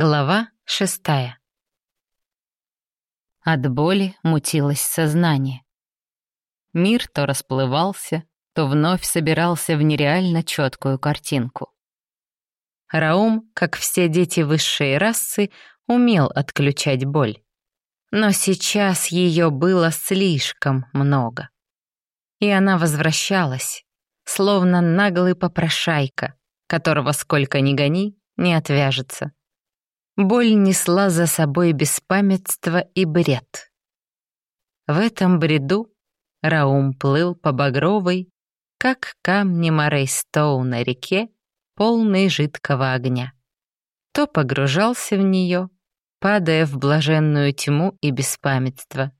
Глава шестая. От боли мутилось сознание. Мир то расплывался, то вновь собирался в нереально четкую картинку. Раум, как все дети высшей расы, умел отключать боль. Но сейчас ее было слишком много. И она возвращалась, словно наглый попрошайка, которого сколько ни гони, не отвяжется. Боль несла за собой беспамятство и бред. В этом бреду Раум плыл по багровой, как камни Морейстоу на реке, полной жидкого огня. То погружался в нее, падая в блаженную тьму и беспамятство,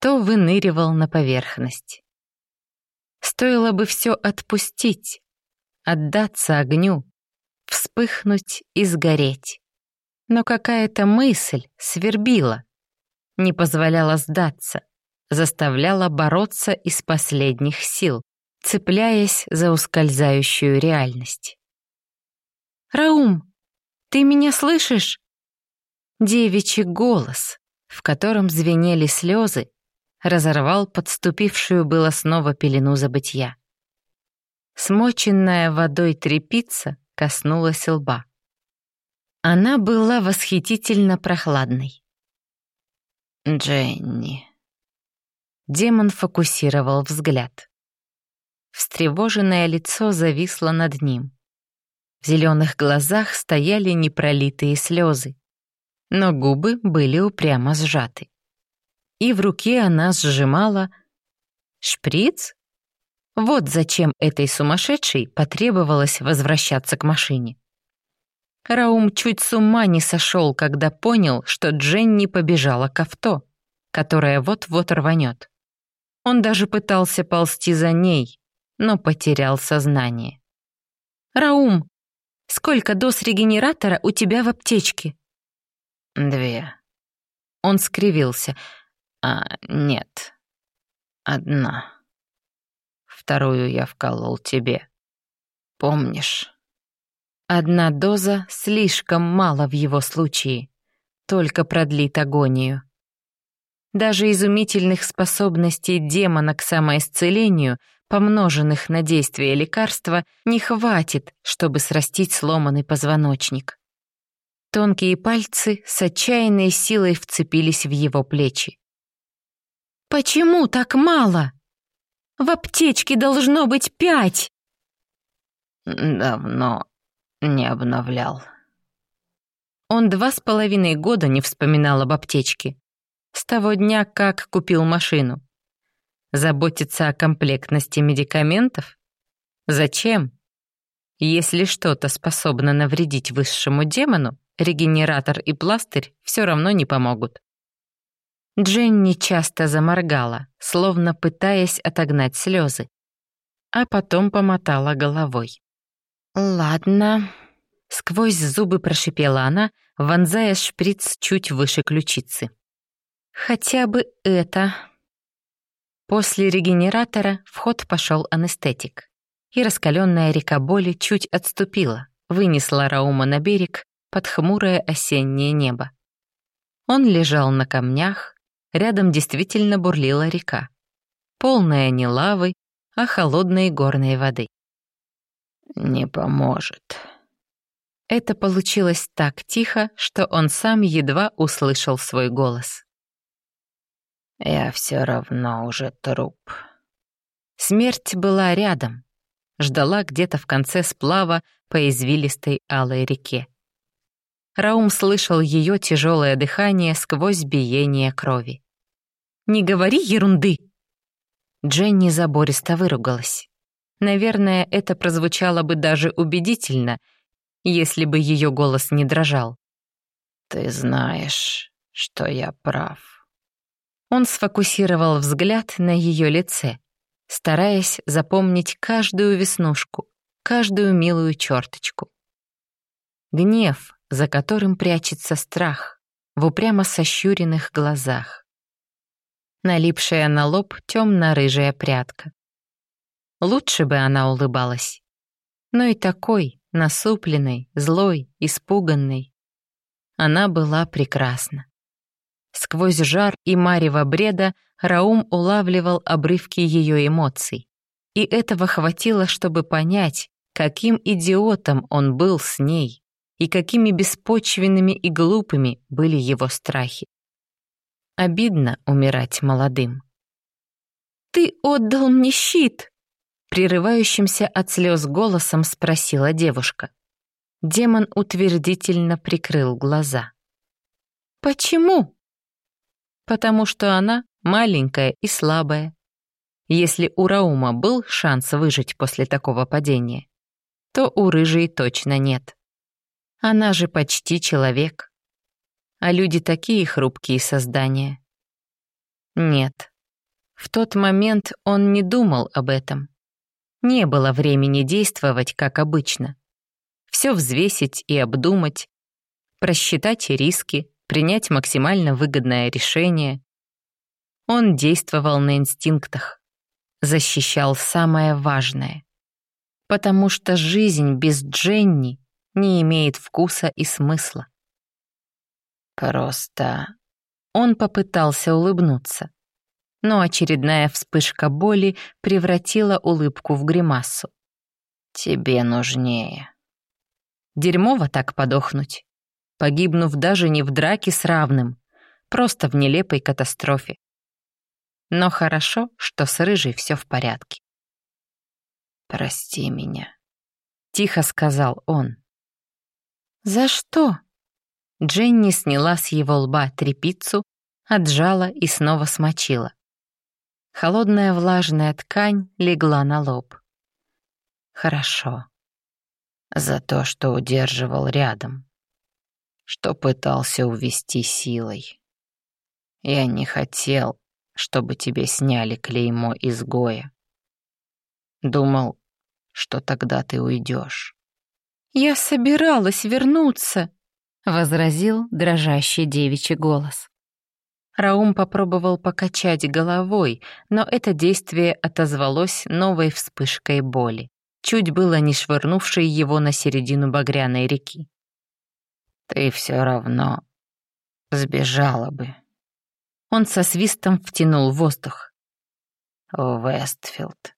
то выныривал на поверхность. Стоило бы все отпустить, отдаться огню, вспыхнуть и сгореть но какая-то мысль свербила, не позволяла сдаться, заставляла бороться из последних сил, цепляясь за ускользающую реальность. «Раум, ты меня слышишь?» Девичий голос, в котором звенели слезы, разорвал подступившую было снова пелену забытья. Смоченная водой трепица коснулась лба. Она была восхитительно прохладной. «Дженни». Демон фокусировал взгляд. Встревоженное лицо зависло над ним. В зеленых глазах стояли непролитые слезы, но губы были упрямо сжаты. И в руке она сжимала шприц? Вот зачем этой сумасшедшей потребовалось возвращаться к машине. Раум чуть с ума не сошел, когда понял, что Дженни побежала к авто, которое вот-вот рванет. Он даже пытался ползти за ней, но потерял сознание. «Раум, сколько доз регенератора у тебя в аптечке?» «Две». Он скривился. «А, нет. Одна. Вторую я вколол тебе. Помнишь?» Одна доза слишком мало в его случае, только продлит агонию. Даже изумительных способностей демона к самоисцелению, помноженных на действие лекарства, не хватит, чтобы срастить сломанный позвоночник. Тонкие пальцы с отчаянной силой вцепились в его плечи. «Почему так мало? В аптечке должно быть пять!» «Давно не обновлял. Он два с половиной года не вспоминал об аптечке. С того дня, как купил машину. Заботиться о комплектности медикаментов? Зачем? Если что-то способно навредить высшему демону, регенератор и пластырь все равно не помогут. Дженни часто заморгала, словно пытаясь отогнать слезы, а потом помотала головой. «Ладно», — сквозь зубы прошипела она, вонзая шприц чуть выше ключицы. «Хотя бы это...» После регенератора в ход пошел анестетик, и раскаленная река боли чуть отступила, вынесла Раума на берег под хмурое осеннее небо. Он лежал на камнях, рядом действительно бурлила река, полная не лавы, а холодной горной воды не поможет». Это получилось так тихо, что он сам едва услышал свой голос. «Я все равно уже труп». Смерть была рядом, ждала где-то в конце сплава по извилистой алой реке. Раум слышал ее тяжелое дыхание сквозь биение крови. «Не говори ерунды!» Дженни забористо выругалась. Наверное, это прозвучало бы даже убедительно, если бы ее голос не дрожал. «Ты знаешь, что я прав». Он сфокусировал взгляд на ее лице, стараясь запомнить каждую веснушку, каждую милую черточку. Гнев, за которым прячется страх, в упрямо сощуренных глазах. Налипшая на лоб темно-рыжая прядка. Лучше бы она улыбалась. Но и такой, насупленной, злой, испуганной. Она была прекрасна. Сквозь жар и марево бреда Раум улавливал обрывки ее эмоций. И этого хватило, чтобы понять, каким идиотом он был с ней и какими беспочвенными и глупыми были его страхи. Обидно умирать молодым. «Ты отдал мне щит!» Прерывающимся от слез голосом спросила девушка. Демон утвердительно прикрыл глаза. «Почему?» «Потому что она маленькая и слабая. Если у Раума был шанс выжить после такого падения, то у рыжей точно нет. Она же почти человек. А люди такие хрупкие создания. Нет. В тот момент он не думал об этом. Не было времени действовать, как обычно. Все взвесить и обдумать, просчитать риски, принять максимально выгодное решение. Он действовал на инстинктах, защищал самое важное потому что жизнь без Дженни не имеет вкуса и смысла. Просто он попытался улыбнуться, но очередная вспышка боли превратила улыбку в гримасу. Тебе нужнее. Дерьмово так подохнуть, погибнув даже не в драке с равным, просто в нелепой катастрофе. Но хорошо, что с Рыжей все в порядке. «Прости меня», — тихо сказал он. «За что?» Дженни сняла с его лба трепицу, отжала и снова смочила. Холодная влажная ткань легла на лоб. «Хорошо. За то, что удерживал рядом, что пытался увести силой. Я не хотел, чтобы тебе сняли клеймо изгоя. Думал, что тогда ты уйдешь. «Я собиралась вернуться», — возразил дрожащий девичий голос. Раум попробовал покачать головой, но это действие отозвалось новой вспышкой боли, чуть было не швырнувшей его на середину багряной реки. «Ты все равно сбежала бы». Он со свистом втянул воздух. «Вестфилд,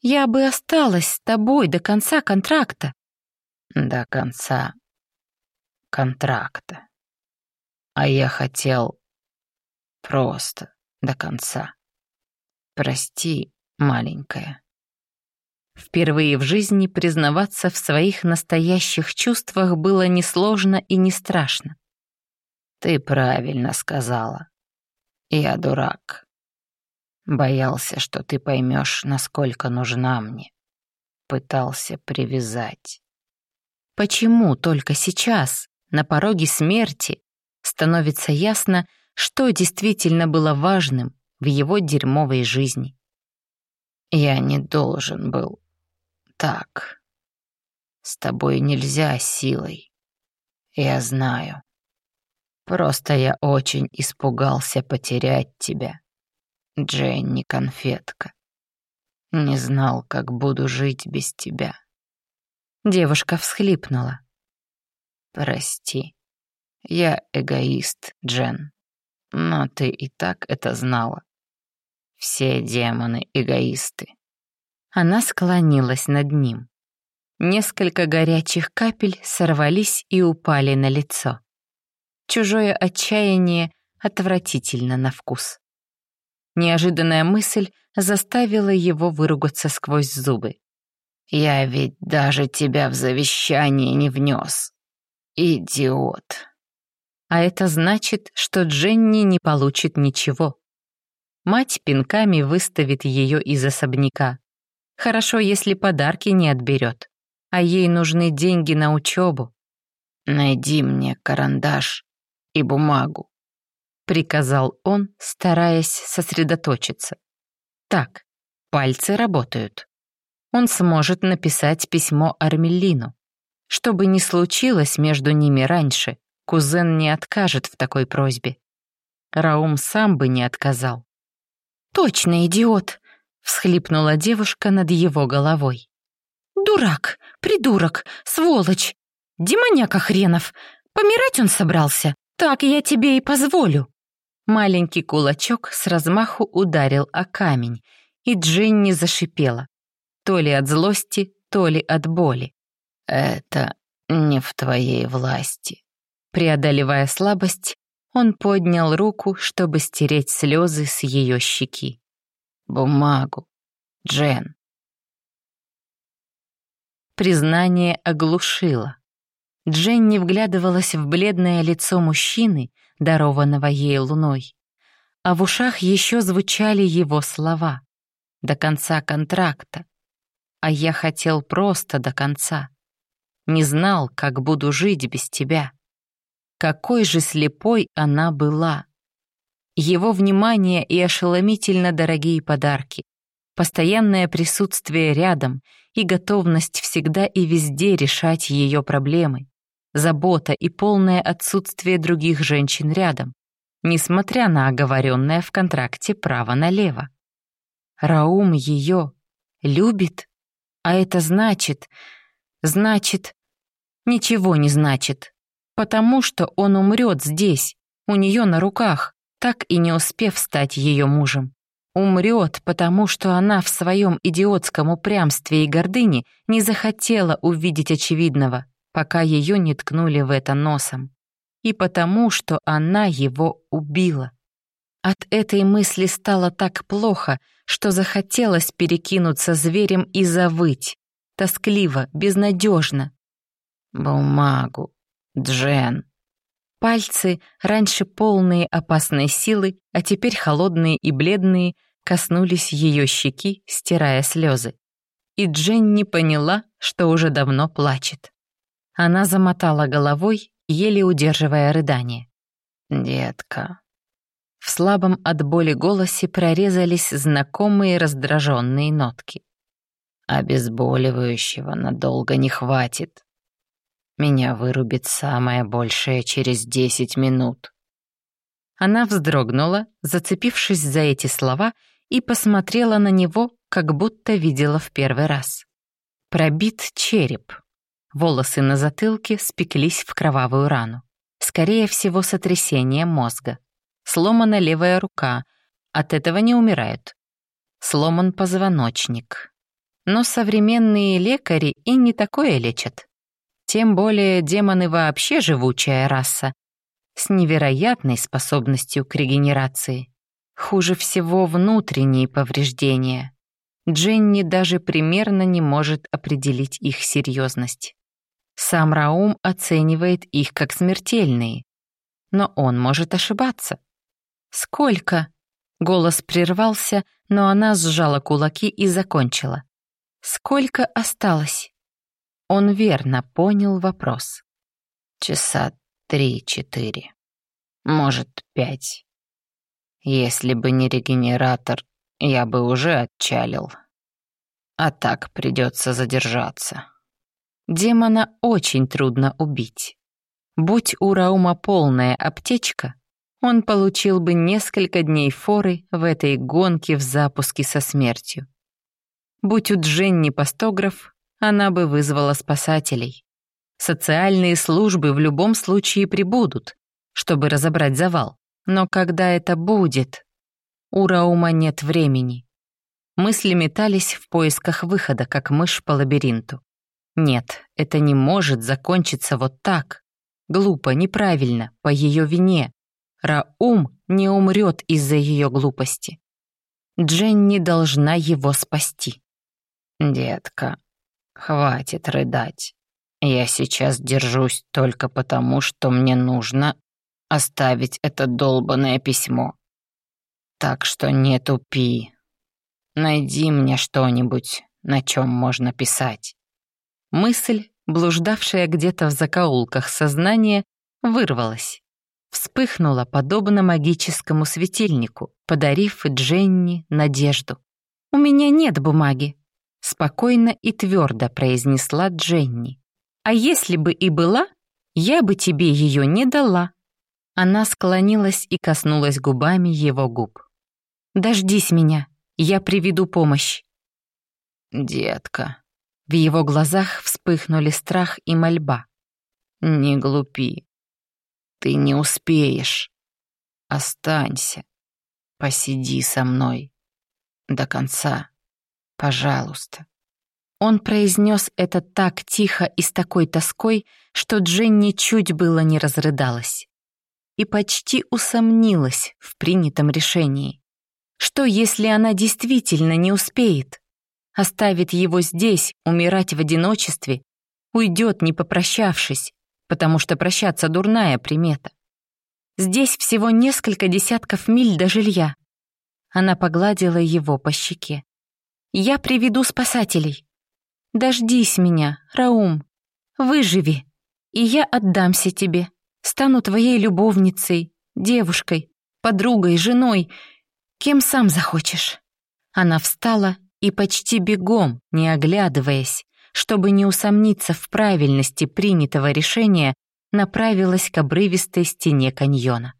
я бы осталась с тобой до конца контракта. До конца контракта. А я хотел просто до конца. Прости, маленькая. Впервые в жизни признаваться в своих настоящих чувствах было несложно и не страшно. Ты правильно сказала. Я дурак. Боялся, что ты поймешь, насколько нужна мне. Пытался привязать. Почему только сейчас, на пороге смерти, становится ясно, что действительно было важным в его дерьмовой жизни? Я не должен был. Так. С тобой нельзя силой. Я знаю. Просто я очень испугался потерять тебя. Дженни конфетка. Не знал, как буду жить без тебя. Девушка всхлипнула. Прости. Я эгоист, Джен. Но ты и так это знала. Все демоны эгоисты. Она склонилась над ним. Несколько горячих капель сорвались и упали на лицо. Чужое отчаяние отвратительно на вкус. Неожиданная мысль заставила его выругаться сквозь зубы. «Я ведь даже тебя в завещание не внес. Идиот!» А это значит, что Дженни не получит ничего. Мать пинками выставит ее из особняка. Хорошо, если подарки не отберет. А ей нужны деньги на учебу. «Найди мне карандаш и бумагу», — приказал он, стараясь сосредоточиться. «Так, пальцы работают. Он сможет написать письмо Армелину. Что бы ни случилось между ними раньше, кузен не откажет в такой просьбе. Раум сам бы не отказал. «Точно идиот!» — всхлипнула девушка над его головой. «Дурак, придурок, сволочь, демоняка хренов! Помирать он собрался? Так я тебе и позволю». Маленький кулачок с размаху ударил о камень, и Джинни зашипела. То ли от злости, то ли от боли. «Это не в твоей власти». Преодолевая слабость, он поднял руку, чтобы стереть слезы с ее щеки. «Бумагу, Джен». Признание оглушило. Дженни вглядывалась в бледное лицо мужчины, дарованного ей луной. А в ушах еще звучали его слова. До конца контракта. А я хотел просто до конца. Не знал, как буду жить без тебя. Какой же слепой она была. Его внимание и ошеломительно дорогие подарки. Постоянное присутствие рядом и готовность всегда и везде решать ее проблемы забота и полное отсутствие других женщин рядом, несмотря на оговоренное в контракте право налево. Раум ее любит, а это значит, значит, ничего не значит, потому что он умрет здесь, у нее на руках, так и не успев стать ее мужем. Умрет, потому что она в своем идиотском упрямстве и гордыне не захотела увидеть очевидного — пока ее не ткнули в это носом. И потому, что она его убила. От этой мысли стало так плохо, что захотелось перекинуться зверем и завыть. Тоскливо, безнадежно. «Бумагу, Джен». Пальцы, раньше полные опасной силы, а теперь холодные и бледные, коснулись ее щеки, стирая слезы. И Джен не поняла, что уже давно плачет. Она замотала головой, еле удерживая рыдание. «Детка». В слабом от боли голосе прорезались знакомые раздраженные нотки. «Обезболивающего надолго не хватит. Меня вырубит самое большее через десять минут». Она вздрогнула, зацепившись за эти слова, и посмотрела на него, как будто видела в первый раз. Пробит череп, Волосы на затылке спеклись в кровавую рану. Скорее всего, сотрясение мозга. Сломана левая рука. От этого не умирают. Сломан позвоночник. Но современные лекари и не такое лечат. Тем более демоны вообще живучая раса, с невероятной способностью к регенерации. Хуже всего внутренние повреждения. Дженни даже примерно не может определить их серьезность. Сам Раум оценивает их как смертельные. Но он может ошибаться. «Сколько?» Голос прервался, но она сжала кулаки и закончила. «Сколько осталось?» Он верно понял вопрос. «Часа три-четыре. Может, пять. Если бы не регенератор, я бы уже отчалил. А так придется задержаться». Демона очень трудно убить. Будь у Раума полная аптечка, он получил бы несколько дней форы в этой гонке в запуске со смертью. Будь у Дженни постограф, она бы вызвала спасателей. Социальные службы в любом случае прибудут, чтобы разобрать завал. Но когда это будет? У Раума нет времени. Мысли метались в поисках выхода, как мышь по лабиринту. Нет, это не может закончиться вот так. Глупо, неправильно, по ее вине. Раум не умрет из-за ее глупости. Дженни должна его спасти. «Детка, хватит рыдать. Я сейчас держусь только потому, что мне нужно оставить это долбанное письмо. Так что не тупи. Найди мне что-нибудь, на чем можно писать». Мысль, блуждавшая где-то в закоулках сознания, вырвалась. Вспыхнула подобно магическому светильнику, подарив Дженни надежду. «У меня нет бумаги», — спокойно и твердо произнесла Дженни. «А если бы и была, я бы тебе ее не дала». Она склонилась и коснулась губами его губ. «Дождись меня, я приведу помощь». «Детка», в его глазах вспыхнули страх и мольба. «Не глупи. Ты не успеешь. Останься. Посиди со мной. До конца. Пожалуйста. Он произнес это так тихо и с такой тоской, что Дженни чуть было не разрыдалась. И почти усомнилась в принятом решении. Что, если она действительно не успеет? Оставит его здесь, умирать в одиночестве, уйдет, не попрощавшись, потому что прощаться дурная примета. Здесь всего несколько десятков миль до жилья. Она погладила его по щеке. «Я приведу спасателей. Дождись меня, Раум. Выживи, и я отдамся тебе. Стану твоей любовницей, девушкой, подругой, женой, кем сам захочешь». Она встала и почти бегом, не оглядываясь, чтобы не усомниться в правильности принятого решения, направилась к обрывистой стене каньона.